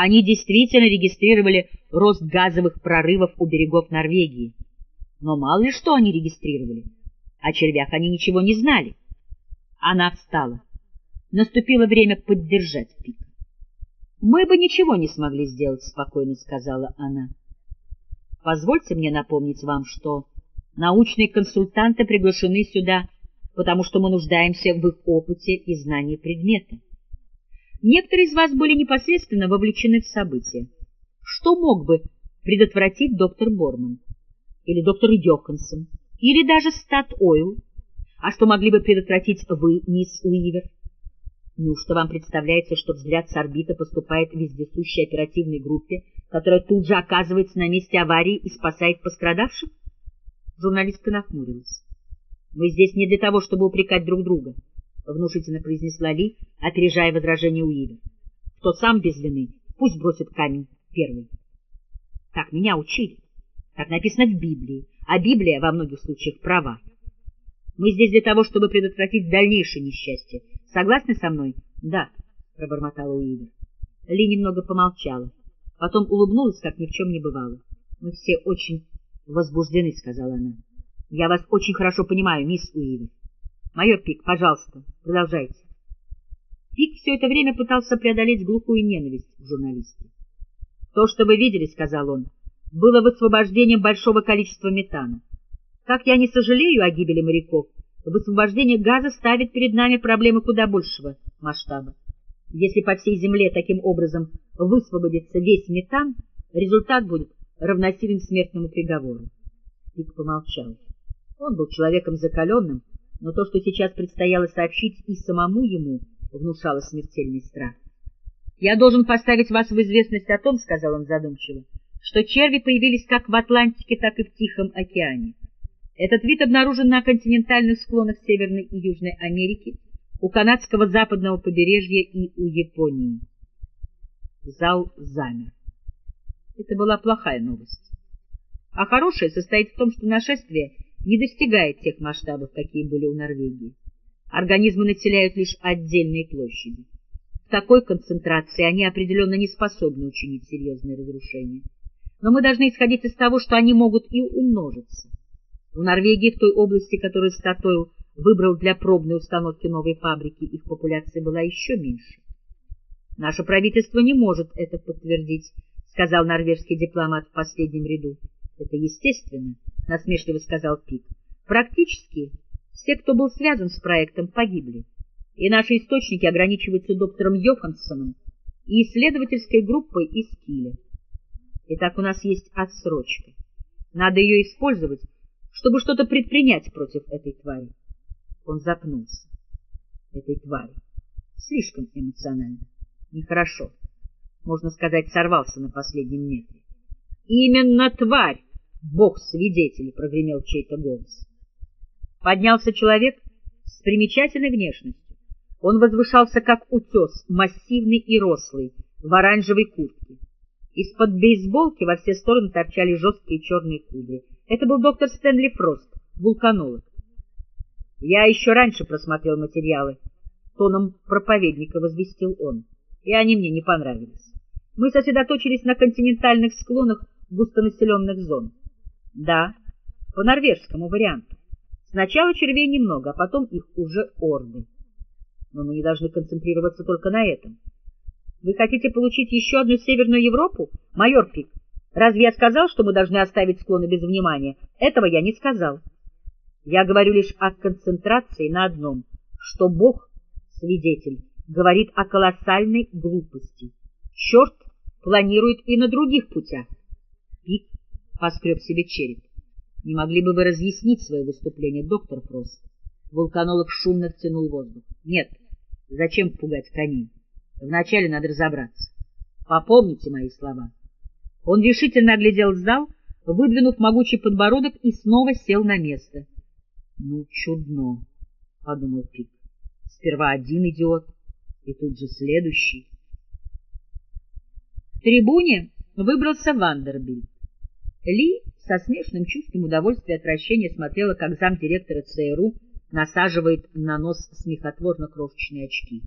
Они действительно регистрировали рост газовых прорывов у берегов Норвегии. Но мало ли что они регистрировали. О червях они ничего не знали. Она встала. Наступило время поддержать Пика. «Мы бы ничего не смогли сделать», — спокойно сказала она. «Позвольте мне напомнить вам, что научные консультанты приглашены сюда, потому что мы нуждаемся в их опыте и знании предмета. Некоторые из вас были непосредственно вовлечены в события. Что мог бы предотвратить доктор Борман? Или доктор Йоханссон? Или даже Стат Ойл? А что могли бы предотвратить вы, мисс Уивер? Неужто вам представляется, что взгляд с орбиты поступает вездесущей оперативной группе, которая тут же оказывается на месте аварии и спасает пострадавших? Журналистка нахмурилась. Мы здесь не для того, чтобы упрекать друг друга, — внушительно произнесла Ли, опережая возражение Уивер. Кто сам без вины, пусть бросит камень первый. Так меня учили. Так написано в Библии, а Библия во многих случаях права. Мы здесь для того, чтобы предотвратить дальнейшее несчастье. Согласны со мной? — Да, — пробормотала Уивер. Ли немного помолчала. Потом улыбнулась, как ни в чем не бывало. — Мы все очень возбуждены, — сказала она. — Я вас очень хорошо понимаю, мисс Уивер. Майор Пик, пожалуйста, продолжайте. Пик все это время пытался преодолеть глухую ненависть к журналисту. — То, что вы видели, — сказал он, — было высвобождением большого количества метана. Как я не сожалею о гибели моряков, высвобождение газа ставит перед нами проблемы куда большего масштаба. Если по всей Земле таким образом высвободится весь метан, результат будет равносилен смертному приговору. Пик помолчал. Он был человеком закаленным, но то, что сейчас предстояло сообщить и самому ему, внушало смертельный страх. — Я должен поставить вас в известность о том, — сказал он задумчиво, — что черви появились как в Атлантике, так и в Тихом океане. Этот вид обнаружен на континентальных склонах Северной и Южной Америки, у канадского западного побережья и у Японии. Зал замер. Это была плохая новость. А хорошая состоит в том, что нашествие не достигает тех масштабов, какие были у Норвегии. Организмы населяют лишь отдельные площади. В такой концентрации они определенно не способны учинить серьезные разрушения. Но мы должны исходить из того, что они могут и умножиться. В Норвегии, в той области, которую Статойл выбрал для пробной установки новой фабрики, их популяция была еще меньше. Наше правительство не может это подтвердить, сказал норвежский дипломат в последнем ряду. Это естественно, насмешливо сказал Пик. Практически все, кто был связан с проектом, погибли. И наши источники ограничиваются доктором Йоханссоном и исследовательской группой из Киля. Итак, у нас есть отсрочка. Надо ее использовать чтобы что-то предпринять против этой твари. Он запнулся. Этой твари. Слишком эмоционально. Нехорошо. Можно сказать, сорвался на последнем метре. Именно тварь! Бог-свидетель! прогремел чей-то голос. Поднялся человек с примечательной внешностью. Он возвышался, как утес, массивный и рослый, в оранжевой куртке. Из-под бейсболки во все стороны торчали жесткие черные кудри. Это был доктор Стэнли Фрост, вулканолог. Я еще раньше просмотрел материалы, тоном проповедника возвестил он, и они мне не понравились. Мы сосредоточились на континентальных склонах густонаселенных зон. Да, по норвежскому варианту. Сначала червей немного, а потом их уже орды. Но мы не должны концентрироваться только на этом. Вы хотите получить еще одну Северную Европу, майор Пик? Разве я сказал, что мы должны оставить склоны без внимания? Этого я не сказал. Я говорю лишь о концентрации на одном, что Бог, свидетель, говорит о колоссальной глупости. Черт планирует и на других путях. Пик поскреб себе череп. Не могли бы вы разъяснить свое выступление, доктор Фрост? Вулканолог шумно втянул воздух. Нет, зачем пугать коней? Вначале надо разобраться. Попомните мои слова. Он решительно оглядел зал, выдвинув могучий подбородок и снова сел на место. — Ну, чудно, — подумал Пик. Сперва один идиот, и тут же следующий. В трибуне выбрался Вандербильд. Ли со смешным чувством удовольствия и отвращения смотрела, как замдиректора ЦРУ насаживает на нос смехотворно крошечные очки.